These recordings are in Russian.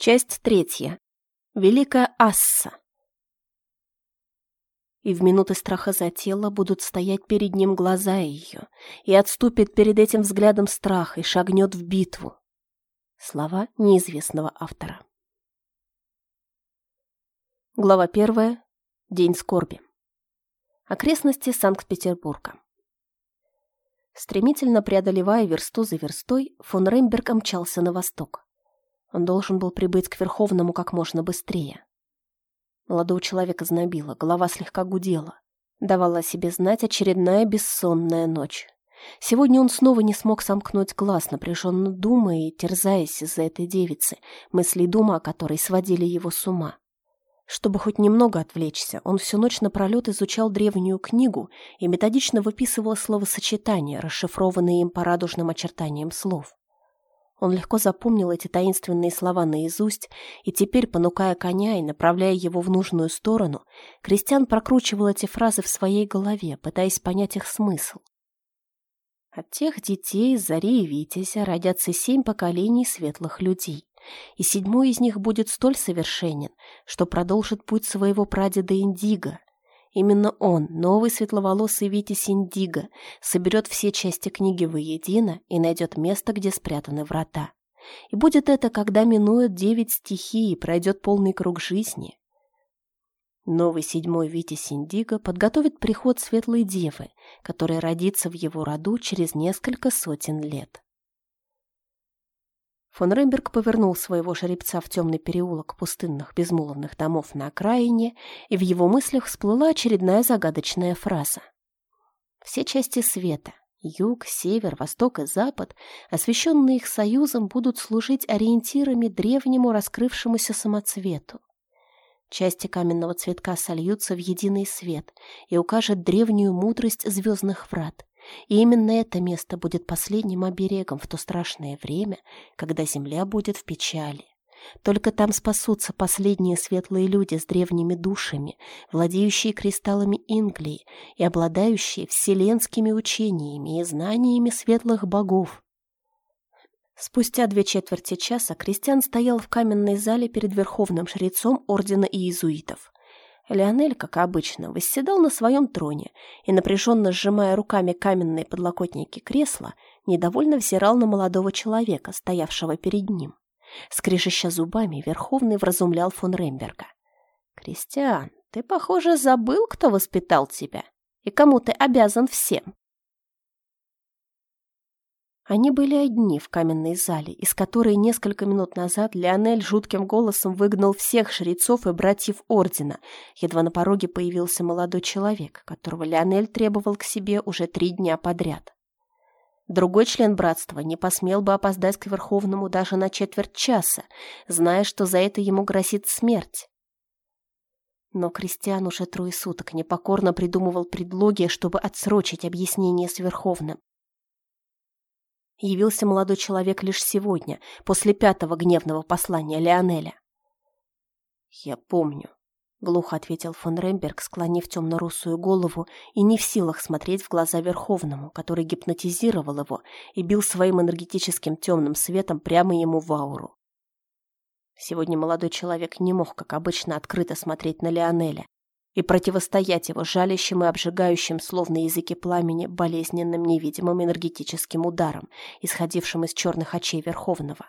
Часть третья. Великая Асса. И в минуты страха за тело будут стоять перед ним глаза ее, и отступит перед этим взглядом страх и шагнет в битву. Слова неизвестного автора. Глава первая. День скорби. Окрестности Санкт-Петербурга. Стремительно преодолевая версту за верстой, фон Ремберг мчался на восток. Он должен был прибыть к Верховному как можно быстрее. Молодого человека знобило, голова слегка гудела. Давала себе знать очередная бессонная ночь. Сегодня он снова не смог сомкнуть глаз, напряженно думая и терзаясь из-за этой девицы, мысли и дума о которой сводили его с ума. Чтобы хоть немного отвлечься, он всю ночь напролет изучал древнюю книгу и методично выписывал словосочетания, расшифрованные им по радужным очертаниям слов. Он легко запомнил эти таинственные слова наизусть, и теперь, понукая коня и направляя его в нужную сторону, Кристиан прокручивал эти фразы в своей голове, пытаясь понять их смысл. От тех детей Зари и Витязя родятся семь поколений светлых людей, и седьмой из них будет столь совершенен, что продолжит путь своего прадеда Индиго, Именно он, новый светловолосый Витязь Индиго, соберет все части книги воедино и найдет место, где спрятаны врата. И будет это, когда минует девять стихий и пройдет полный круг жизни. Новый седьмой Витязь Индиго подготовит приход Светлой Девы, которая родится в его роду через несколько сотен лет. Фон Ремберг повернул своего жеребца в темный переулок пустынных безмолвных домов на окраине, и в его мыслях всплыла очередная загадочная фраза. Все части света — юг, север, восток и запад, освещенные их союзом, будут служить ориентирами древнему раскрывшемуся самоцвету. Части каменного цветка сольются в единый свет и укажет древнюю мудрость звездных врат, и именно это место будет последним оберегом в то страшное время, когда земля будет в печали. Только там спасутся последние светлые люди с древними душами, владеющие кристаллами Инглии и обладающие вселенскими учениями и знаниями светлых богов. Спустя две четверти часа Кристиан стоял в каменной зале перед верховным жрецом ордена иезуитов. Леонель, как обычно, восседал на своем троне и, напряженно сжимая руками каменные подлокотники кресла, недовольно взирал на молодого человека, стоявшего перед ним. Скрежеща зубами, Верховный вразумлял фон Ремберга. «Кристиан, ты, похоже, забыл, кто воспитал тебя и кому ты обязан всем. Они были одни в каменной зале, из которой несколько минут назад Леонель жутким голосом выгнал всех жрецов и братьев Ордена. Едва на пороге появился молодой человек, которого Леонель требовал к себе уже три дня подряд. Другой член братства не посмел бы опоздать к Верховному даже на четверть часа, зная, что за это ему грозит смерть. Но Кристиан уже трое суток непокорно придумывал предлоги, чтобы отсрочить объяснение с Верховным. Явился молодой человек лишь сегодня, после пятого гневного послания Леонеля. «Я помню», — глухо ответил фон Ремберг, склонив темно-русую голову и не в силах смотреть в глаза Верховному, который гипнотизировал его и бил своим энергетическим темным светом прямо ему в ауру. Сегодня молодой человек не мог, как обычно, открыто смотреть на Леонеля, и противостоять его жалящим и обжигающим, словно языки пламени, болезненным невидимым энергетическим ударом, исходившим из черных очей Верховного.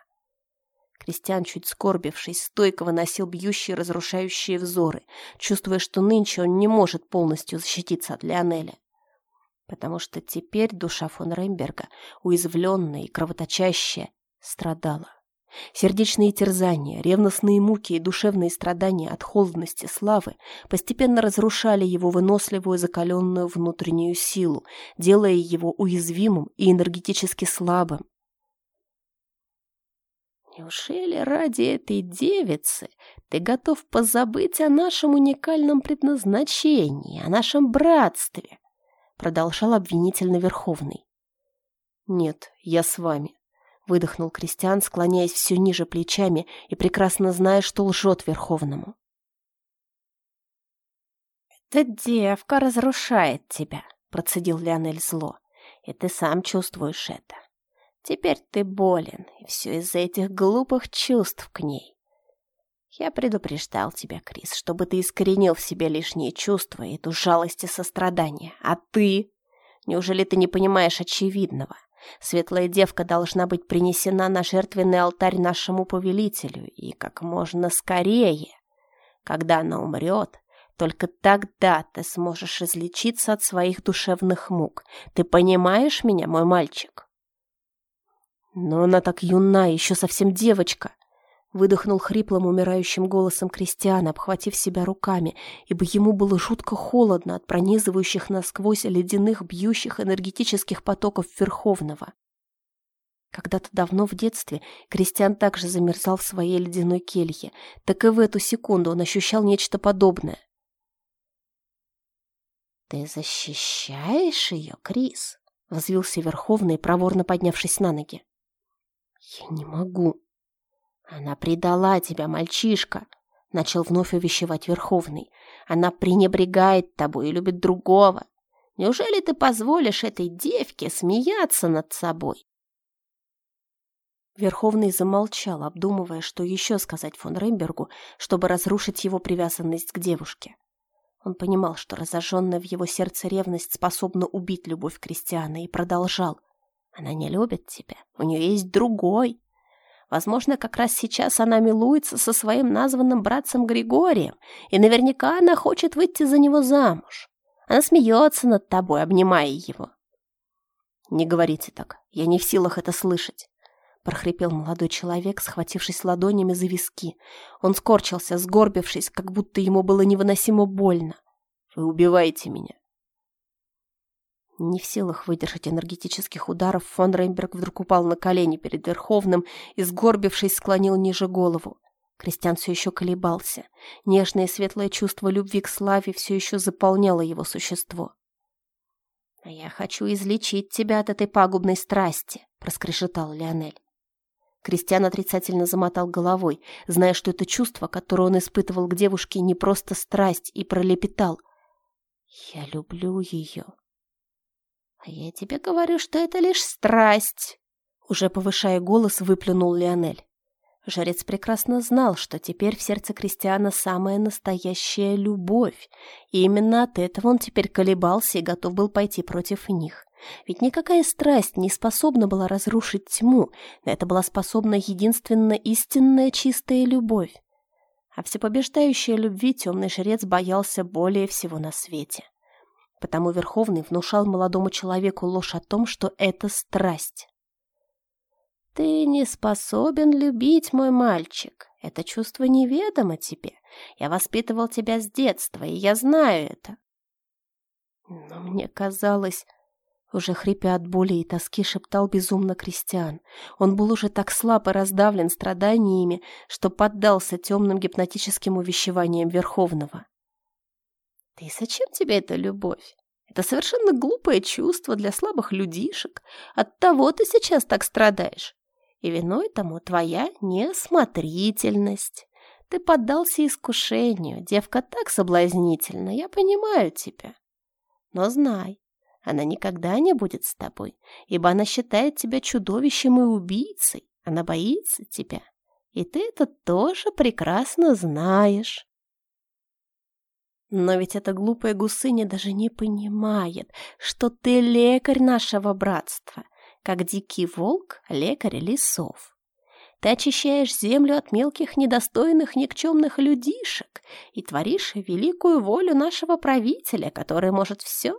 Кристиан, чуть скорбившись, стойко выносил бьющие разрушающие взоры, чувствуя, что нынче он не может полностью защититься от Леонеля. Потому что теперь душа фон Ремберга, уязвленная и кровоточащая, страдала. Сердечные терзания, ревностные муки и душевные страдания от холодности славы постепенно разрушали его выносливую закаленную внутреннюю силу, делая его уязвимым и энергетически слабым. «Неужели ради этой девицы ты готов позабыть о нашем уникальном предназначении, о нашем братстве?» продолжал обвинительно Верховный. «Нет, я с вами», выдохнул Кристиан, склоняясь все ниже плечами и прекрасно зная, что лжет Верховному. «Эта девка разрушает тебя», — процедил Леонель зло, — «и ты сам чувствуешь это. Теперь ты болен, и все из-за этих глупых чувств к ней. Я предупреждал тебя, Крис, чтобы ты искоренил в себе лишние чувства и эту жалость и сострадание. А ты? Неужели ты не понимаешь очевидного? Светлая девка должна быть принесена на жертвенный алтарь нашему повелителю, и как можно скорее. Когда она умрет, только тогда ты сможешь излечиться от своих душевных мук. Ты понимаешь меня, мой мальчик? Но она так юна, еще совсем девочка. Выдохнул хриплым, умирающим голосом Кристиан, обхватив себя руками, ибо ему было жутко холодно от пронизывающих насквозь ледяных, бьющих энергетических потоков Верховного. Когда-то давно в детстве Кристиан также замерзал в своей ледяной келье, так и в эту секунду он ощущал нечто подобное. «Ты защищаешь ее, Крис?» — возвился Верховный, проворно поднявшись на ноги. «Я не могу». «Она предала тебя, мальчишка», — начал вновь увещевать Верховный. «Она пренебрегает тобой и любит другого. Неужели ты позволишь этой девке смеяться над собой?» Верховный замолчал, обдумывая, что еще сказать фон Рембергу, чтобы разрушить его привязанность к девушке. Он понимал, что разожженная в его сердце ревность способна убить любовь Кристиана, и продолжал. «Она не любит тебя. У нее есть другой. Возможно, как раз сейчас она милуется со своим названным братцем Григорием, и наверняка она хочет выйти за него замуж. Она смеется над тобой, обнимая его». «Не говорите так. Я не в силах это слышать. — прохрипел молодой человек, схватившись ладонями за виски. Он скорчился, сгорбившись, как будто ему было невыносимо больно. «Вы убиваете меня!» Не в силах выдержать энергетических ударов, фон Рейнберг вдруг упал на колени перед Верховным и, сгорбившись, склонил ниже голову. Кристиан все еще колебался. Нежное и светлое чувство любви к славе все еще заполняло его существо. «А я хочу излечить тебя от этой пагубной страсти», — проскрешетал Леонель. Кристиан отрицательно замотал головой, зная, что это чувство, которое он испытывал к девушке, не просто страсть, и пролепетал. «Я люблю ее». «А я тебе говорю, что это лишь страсть», — уже повышая голос, выплюнул Леонель. Жрец прекрасно знал, что теперь в сердце Кристиана самая настоящая любовь, и именно от этого он теперь колебался и готов был пойти против них. Ведь никакая страсть не способна была разрушить тьму, но это была способна единственно истинная чистая любовь. А всепобеждающей любви темный жрец боялся более всего на свете. Потому Верховный внушал молодому человеку ложь о том, что это страсть. «Ты не способен любить, мой мальчик. Это чувство неведомо тебе. Я воспитывал тебя с детства, и я знаю это». Но мне казалось... Уже хрипя от боли и тоски, шептал безумно Кристиан. Он был уже так слаб и раздавлен страданиями, что поддался темным гипнотическим увещеваниям Верховного. «Ты зачем тебе эта любовь? Это совершенно глупое чувство для слабых людишек. Оттого ты сейчас так страдаешь. И виной тому твоя неосмотрительность. Ты поддался искушению. Девка так соблазнительна, я понимаю тебя. Но знай, она никогда не будет с тобой, ибо она считает тебя чудовищем и убийцей. Она боится тебя. И ты это тоже прекрасно знаешь. Но ведь эта глупая гусыня даже не понимает, что ты лекарь нашего братства, как дикий волк лекарь лесов. Ты очищаешь землю от мелких, недостойных, никчемных людишек и творишь великую волю нашего правителя, который может все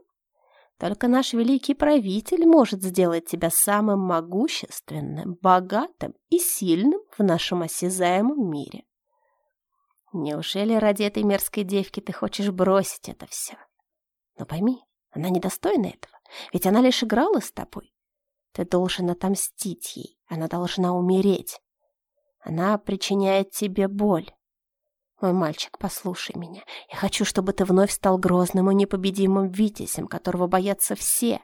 только наш великий правитель может сделать тебя самым могущественным, богатым и сильным в нашем осязаемом мире. Неужели ради этой мерзкой девки ты хочешь бросить это все? Но пойми, она недостойна этого, ведь она лишь играла с тобой. Ты должен отомстить ей, она должна умереть. Она причиняет тебе боль. Мой мальчик, послушай меня. Я хочу, чтобы ты вновь стал грозным и непобедимым витязем, которого боятся все.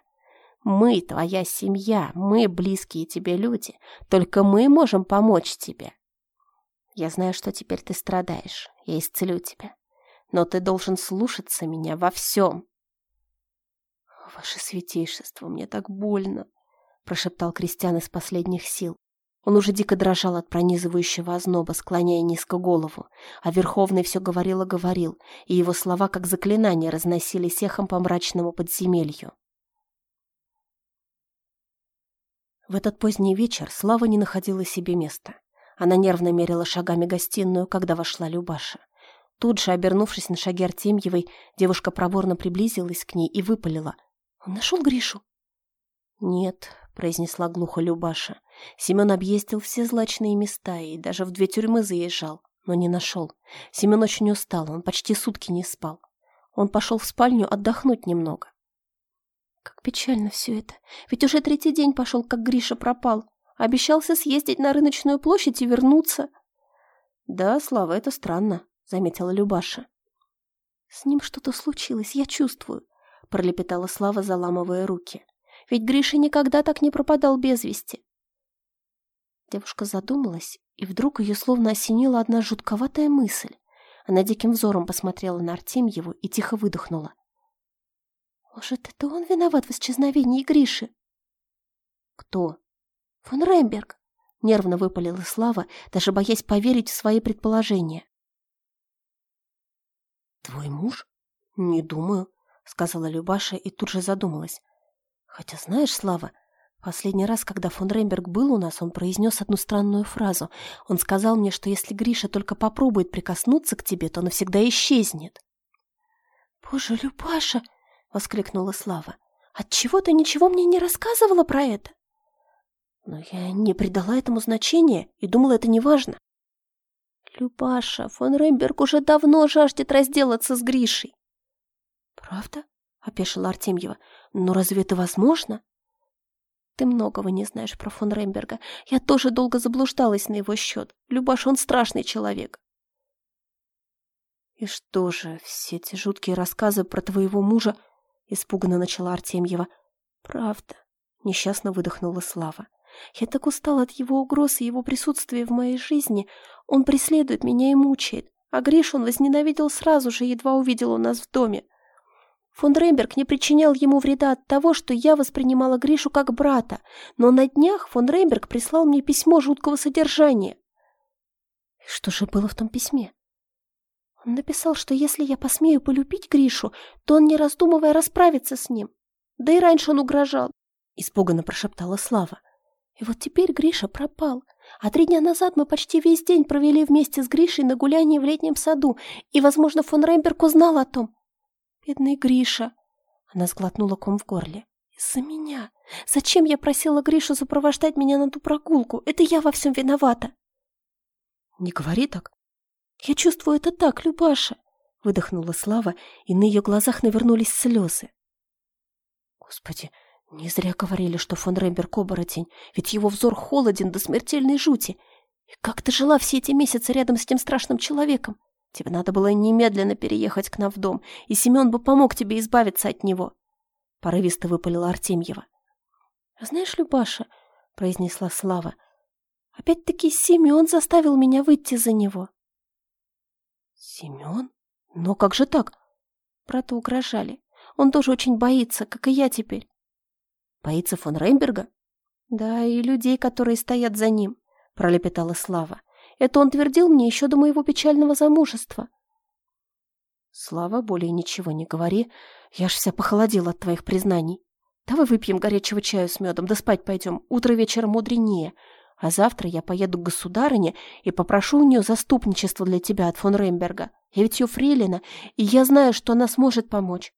Мы твоя семья, мы близкие тебе люди. Только мы можем помочь тебе. Я знаю, что теперь ты страдаешь. Я исцелю тебя. Но ты должен слушаться меня во всем. «Ваше святейшество, мне так больно!» — прошептал Кристиан из последних сил. Он уже дико дрожал от пронизывающего озноба, склоняя низко голову, а Верховный все говорил и говорил, и его слова, как заклинания, разносились эхом по мрачному подземелью. В этот поздний вечер Слава не находила себе места. Она нервно мерила шагами гостиную, когда вошла Любаша. Тут же, обернувшись на шаги Артемьевой, девушка проворно приблизилась к ней и выпалила. «Он нашел Гришу?» «Нет», — произнесла глухо Любаша. Семен объездил все злачные места и даже в две тюрьмы заезжал, но не нашел. Семен очень устал, он почти сутки не спал. Он пошел в спальню отдохнуть немного. Как печально все это. Ведь уже третий день пошел, как Гриша пропал. Обещался съездить на рыночную площадь и вернуться. Да, Слава, это странно, заметила Любаша. С ним что-то случилось, я чувствую, пролепетала Слава, заламывая руки. Ведь Гриша никогда так не пропадал без вести. Девушка задумалась, и вдруг ее словно осенила одна жутковатая мысль. Она диким взором посмотрела на Артемьеву и тихо выдохнула. «Может, это он виноват в исчезновении Гриши?» «Кто?» «Фон Ремберг», — нервно выпалила Слава, даже боясь поверить в свои предположения. «Твой муж? Не думаю», — сказала Любаша и тут же задумалась. «Хотя знаешь, Слава, последний раз, когда фон Ремберг был у нас, он произнес одну странную фразу. Он сказал мне, что если Гриша только попробует прикоснуться к тебе, то навсегда исчезнет». «Боже, Любаша!» — воскликнула Слава. «Отчего ты ничего мне не рассказывала про это?» Но я не придала этому значения и думала, это не важно. Любаша, фон Ремберг уже давно жаждет разделаться с Гришей. «Правда?» — опешила Артемьева. «Но разве это возможно?» «Ты многого не знаешь про фон Ремберга. Я тоже долго заблуждалась на его счет. Любаш, он страшный человек». «И что же, все эти жуткие рассказы про твоего мужа Испуганно начала Артемьева. «Правда», — несчастно выдохнула Слава. «Я так устала от его угроз и его присутствия в моей жизни. Он преследует меня и мучает. А Гриш он возненавидел сразу же, едва увидел у нас в доме. Фон Ремберг не причинял ему вреда от того, что я воспринимала Гришу как брата, но на днях фон Ремберг прислал мне письмо жуткого содержания. Что же было в том письме? Он написал, что если я посмею полюбить Гришу, то он, не раздумывая, расправится с ним. Да и раньше он угрожал, — испуганно прошептала Слава. И вот теперь Гриша пропал. А три дня назад мы почти весь день провели вместе с Гришей на гулянии в летнем саду, и, возможно, фон Ремберг узнал о том. Бедный Гриша. Она сглотнула ком в горле. Из-за меня. Зачем я просила Гришу сопровождать меня на ту прогулку? Это я во всем виновата. Не говори так, «Я чувствую это так, Любаша!» — выдохнула Слава, и на ее глазах навернулись слезы. «Господи, не зря говорили, что фон Ремберг оборотень, ведь его взор холоден до смертельной жути. И как ты жила все эти месяцы рядом с тем страшным человеком? Тебе надо было немедленно переехать к нам в дом, и Семен бы помог тебе избавиться от него!» Порывисто выпалила Артемьева. «Знаешь, Любаша, — произнесла Слава, — опять-таки Семен заставил меня выйти за него». Семен? Но как же так? Брату угрожали. Он тоже очень боится, как и я теперь. Боится фон Рейнберга? Да, и людей, которые стоят за ним, пролепетала Слава. Это он твердил мне еще до моего печального замужества. Слава, более ничего не говори. Я ж вся похолодела от твоих признаний. Давай выпьем горячего чаю с медом, да спать пойдем. Утро вечером мудренее. А завтра я поеду к государыне и попрошу у нее заступничество для тебя от фон Ремберга. Я ведь ее фрейлина, и я знаю, что она сможет помочь.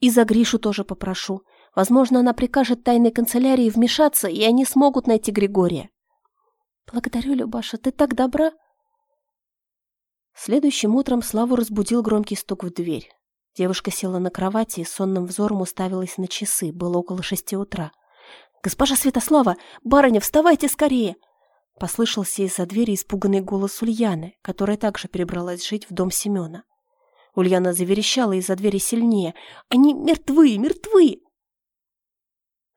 И за Гришу тоже попрошу. Возможно, она прикажет тайной канцелярии вмешаться, и они смогут найти Григория. Благодарю, Любаша, ты так добра. Следующим утром Славу разбудил громкий стук в дверь. Девушка села на кровати и сонным взором уставилась на часы. Было около шести утра. «Госпожа Святослава! Барыня, вставайте скорее!» Послышался из-за двери испуганный голос Ульяны, которая также перебралась жить в дом Семена. Ульяна заверещала из-за двери сильнее. «Они мертвы! Мертвы!»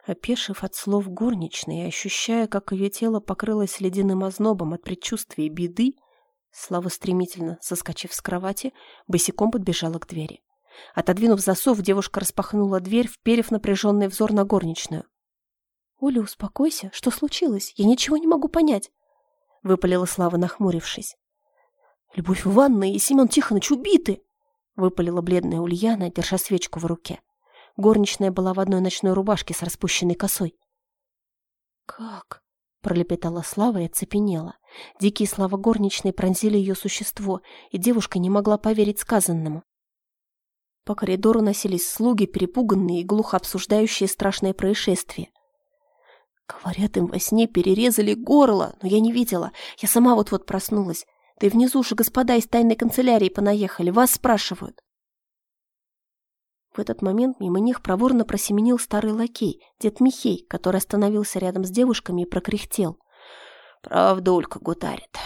Опешив от слов горничной и ощущая, как ее тело покрылось ледяным ознобом от предчувствия беды, Слава стремительно, соскочив с кровати, босиком подбежала к двери. Отодвинув засов, девушка распахнула дверь, вперев напряженный взор на горничную. «Оля, успокойся. Что случилось? Я ничего не могу понять», — выпалила Слава, нахмурившись. «Любовь Ивановна и Семен Тихонович убиты!» — выпалила бледная Ульяна, держа свечку в руке. Горничная была в одной ночной рубашке с распущенной косой. «Как?» — пролепетала Слава и оцепенела. Дикие слова горничной пронзили ее существо, и девушка не могла поверить сказанному. По коридору носились слуги, перепуганные и глухо обсуждающие страшное происшествие. Говорят, им во сне перерезали горло, но я не видела. Я сама вот-вот проснулась. Да и внизу же господа из тайной канцелярии понаехали. Вас спрашивают. В этот момент мимо них проворно просеменил старый лакей, дед Михей, который остановился рядом с девушками и прокряхтел. «Правда, Улька гутарит.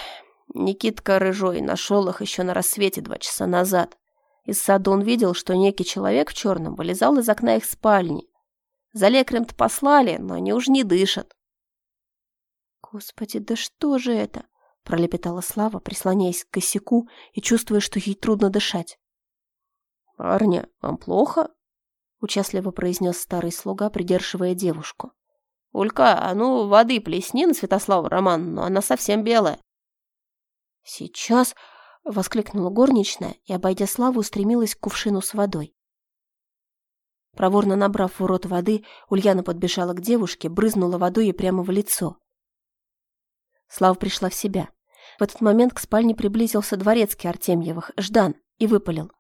Никитка Рыжой нашел их еще на рассвете два часа назад. Из сада он видел, что некий человек в черном вылезал из окна их спальни. За лекарем-то послали, но они уж не дышат». «Господи, да что же это?» – пролепетала Слава, прислоняясь к косяку и чувствуя, что ей трудно дышать. «Парня, вам плохо?» — участливо произнес старый слуга, придерживая девушку. «Улька, а ну воды плесни на Святославу Романовну, она совсем белая». «Сейчас!» — воскликнула горничная и, обойдя Славу, устремилась к кувшину с водой. Проворно набрав в рот воды, Ульяна подбежала к девушке, брызнула водой ей прямо в лицо. Слава пришла в себя. В этот момент к спальне приблизился дворецкий Артемьевых, Ждан, и выпалил.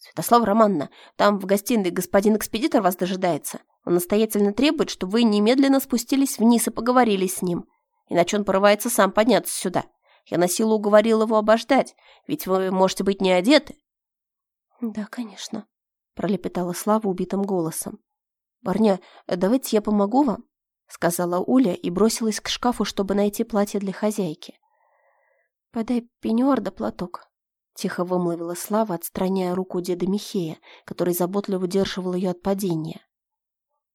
«Святослава Романовна, там в гостиной господин экспедитор вас дожидается. Он настоятельно требует, чтобы вы немедленно спустились вниз и поговорили с ним. Иначе он порывается сам подняться сюда. Я на силу уговорил его обождать, ведь вы можете быть не одеты». «Да, конечно», — пролепетала Слава убитым голосом. «Барня, давайте я помогу вам», — сказала Уля и бросилась к шкафу, чтобы найти платье для хозяйки. «Подай пеньюар да платок», Тихо вымолвила Слава, отстраняя руку деда Михея, который заботливо удерживал ее от падения.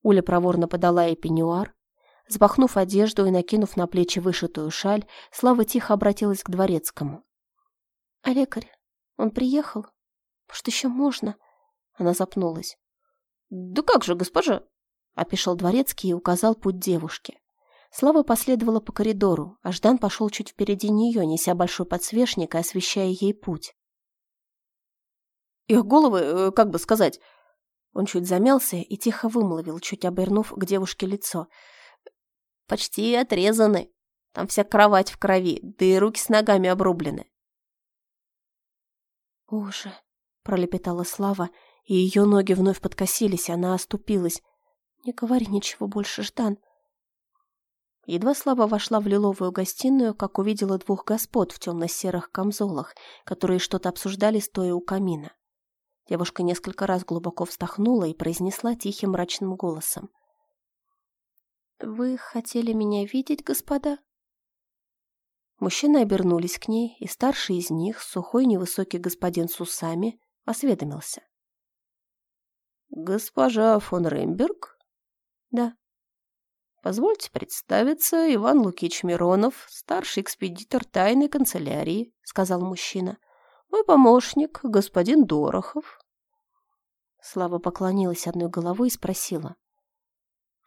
Уля проворно подала ей пеньюар. Запахнув одежду и накинув на плечи вышитую шаль, Слава тихо обратилась к дворецкому. «А лекарь? Он приехал? Может, еще можно?» Она запнулась. «Да как же, госпожа?» — опешил дворецкий и указал путь девушке. Слава последовала по коридору, а Ждан пошел чуть впереди нее, неся большой подсвечник и освещая ей путь. «Их головы, э, как бы сказать...» Он чуть замялся и тихо вымолвил, чуть обернув к девушке лицо. «Почти отрезаны. Там вся кровать в крови, да и руки с ногами обрублены». «Боже!» — пролепетала Слава, и ее ноги вновь подкосились, она оступилась. «Не говори ничего больше, Ждан. Едва слабо вошла в лиловую гостиную, как увидела двух господ в темно-серых камзолах, которые что-то обсуждали, стоя у камина. Девушка несколько раз глубоко вздохнула и произнесла тихим мрачным голосом. «Вы хотели меня видеть, господа?» Мужчины обернулись к ней, и старший из них, сухой невысокий господин с усами, осведомился. «Госпожа фон Ремберг?» «Да». Позвольте представиться, Иван Лукич Миронов, старший экспедитор тайной канцелярии, сказал мужчина. Мой помощник, господин Дорохов. Слава поклонилась одной головой и спросила.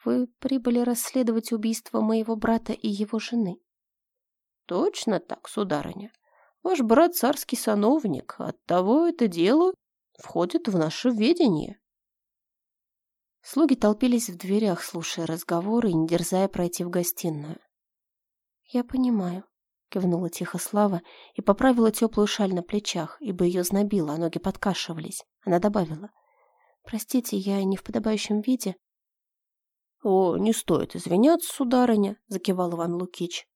Вы прибыли расследовать убийство моего брата и его жены? Точно так, сударыня. Ваш брат царский сановник, оттого это дело входит в наше ведение. Слуги толпились в дверях, слушая разговоры и не дерзая пройти в гостиную. «Я понимаю», — кивнула тихо Слава и поправила теплую шаль на плечах, ибо ее знобило, а ноги подкашивались. Она добавила. «Простите, я не в подобающем виде». «О, не стоит извиняться, сударыня», — закивал Иван Лукич.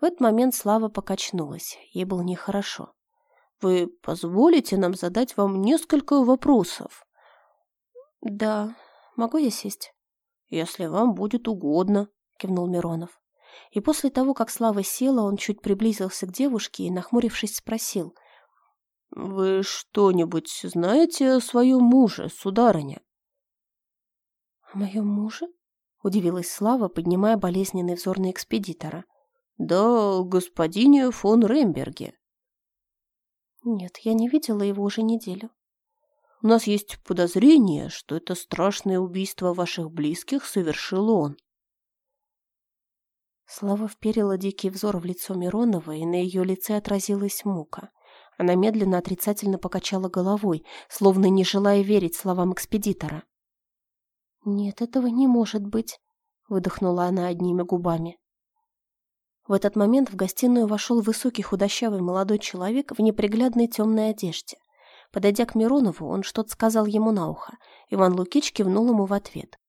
В этот момент Слава покачнулась. Ей было нехорошо. «Вы позволите нам задать вам несколько вопросов?» «Да», Могу я сесть?» «Если вам будет угодно», — кивнул Миронов. И после того, как Слава села, он чуть приблизился к девушке и, нахмурившись, спросил. «Вы что-нибудь знаете о своем муже, сударыня?» «О моем муже?» — удивилась Слава, поднимая болезненный взор на экспедитора. «Да, господине фон Ремберге». «Нет, я не видела его уже неделю». У нас есть подозрение, что это страшное убийство ваших близких совершил он. Слава вперила дикий взор в лицо Миронова, и на ее лице отразилась мука. Она медленно отрицательно покачала головой, словно не желая верить словам экспедитора. «Нет, этого не может быть», — выдохнула она одними губами. В этот момент в гостиную вошел высокий худощавый молодой человек в неприглядной темной одежде. Подойдя к Миронову, он что-то сказал ему на ухо. Иван Лукич кивнул ему в ответ.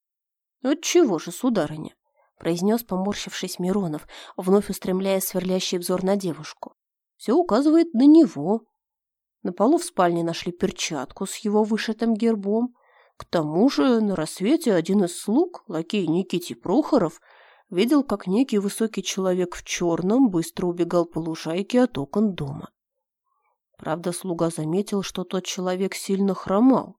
«Отчего же, сударыня?» — произнес, поморщившись Миронов, вновь устремляя сверлящий взор на девушку. «Все указывает на него. На полу в спальне нашли перчатку с его вышитым гербом. К тому же на рассвете один из слуг, лакей Никитий Прохоров, видел, как некий высокий человек в черном быстро убегал по лужайке от окон дома. Правда, слуга заметил, что тот человек сильно хромал.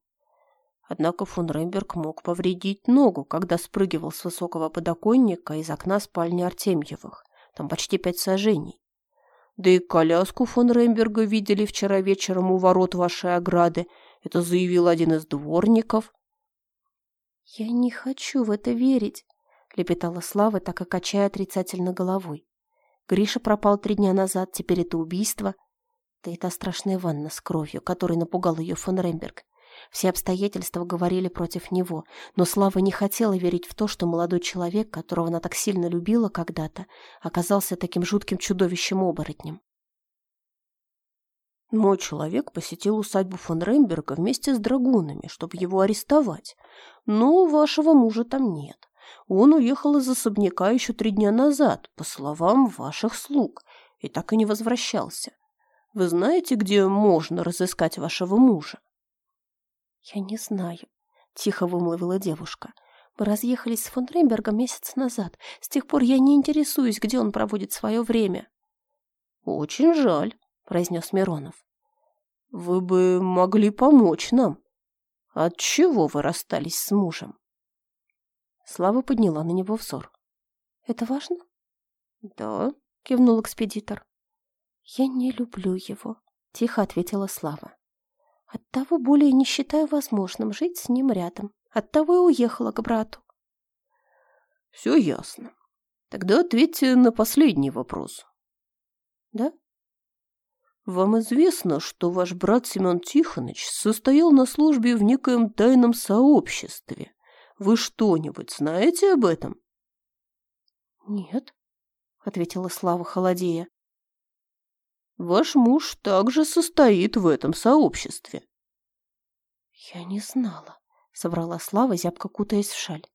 Однако фон Ремберг мог повредить ногу, когда спрыгивал с высокого подоконника из окна спальни Артемьевых. Там почти пять сажений. Да и коляску фон Ремберга видели вчера вечером у ворот вашей ограды. Это заявил один из дворников. «Я не хочу в это верить», — лепетала Слава, так и качая отрицательно головой. «Гриша пропал три дня назад, теперь это убийство. Да и страшная ванна с кровью, которой напугал ее фон Ремберг. Все обстоятельства говорили против него, но Слава не хотела верить в то, что молодой человек, которого она так сильно любила когда-то, оказался таким жутким чудовищем-оборотнем. Мой человек посетил усадьбу фон Ремберга вместе с драгунами, чтобы его арестовать. Но вашего мужа там нет. Он уехал из особняка еще три дня назад, по словам ваших слуг, и так и не возвращался. Вы знаете, где можно разыскать вашего мужа? «Я не знаю», — тихо вымолвила девушка. «Мы разъехались с фон Рембергом месяц назад. С тех пор я не интересуюсь, где он проводит свое время». «Очень жаль», — произнес Миронов. «Вы бы могли помочь нам. От чего вы расстались с мужем?» Слава подняла на него взор. «Это важно?» «Да», — кивнул экспедитор. «Я не люблю его», — тихо ответила Слава. Оттого более не считаю возможным жить с ним рядом. Оттого и уехала к брату. Все ясно. Тогда ответьте на последний вопрос. Да? Вам известно, что ваш брат Семен Тихонович состоял на службе в некоем тайном сообществе. Вы что-нибудь знаете об этом? Нет, ответила Слава холодея. Ваш муж также состоит в этом сообществе. Я не знала, соврала Слава, зябко кутаясь в шаль.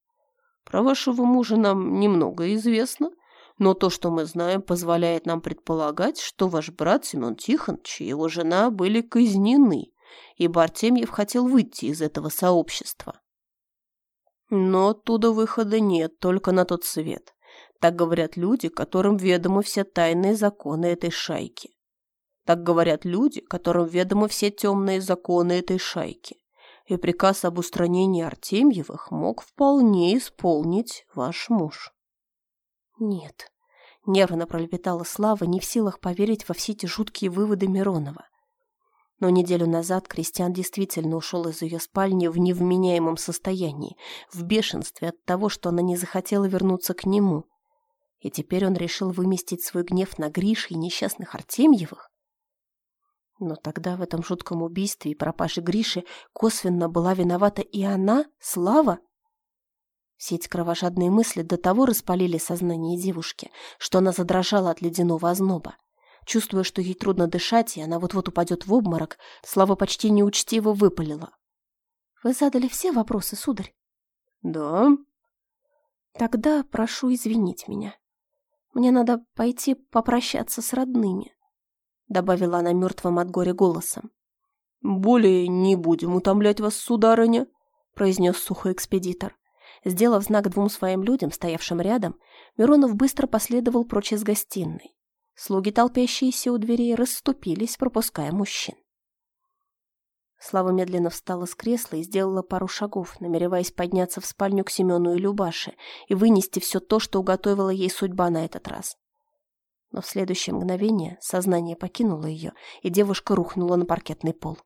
Про вашего мужа нам немного известно, но то, что мы знаем, позволяет нам предполагать, что ваш брат Семен Тихонович и его жена были казнены, ибо Артемьев хотел выйти из этого сообщества. Но оттуда выхода нет, только на тот свет. Так говорят люди, которым ведомы все тайные законы этой шайки. Так говорят люди, которым ведомы все темные законы этой шайки. И приказ об устранении Артемьевых мог вполне исполнить ваш муж. Нет, нервно пролепетала Слава, не в силах поверить во все эти жуткие выводы Миронова. Но неделю назад Кристиан действительно ушел из ее спальни в невменяемом состоянии, в бешенстве от того, что она не захотела вернуться к нему. И теперь он решил выместить свой гнев на Грише и несчастных Артемьевых? Но тогда в этом жутком убийстве и пропаже Гриши косвенно была виновата и она, Слава. Все эти кровожадные мысли до того распалили сознание девушки, что она задрожала от ледяного озноба. Чувствуя, что ей трудно дышать, и она вот-вот упадет в обморок, Слава почти неучтиво выпалила. «Вы задали все вопросы, сударь?» «Да». «Тогда прошу извинить меня. Мне надо пойти попрощаться с родными» добавила она мертвым от горя голосом. «Более не будем утомлять вас, сударыня», — произнес сухой экспедитор. Сделав знак двум своим людям, стоявшим рядом, Миронов быстро последовал прочь из гостиной. Слуги, толпящиеся у дверей, расступились, пропуская мужчин. Слава медленно встала с кресла и сделала пару шагов, намереваясь подняться в спальню к Семену и Любаше и вынести все то, что уготовила ей судьба на этот раз. Но в следующее мгновение сознание покинуло ее, и девушка рухнула на паркетный пол.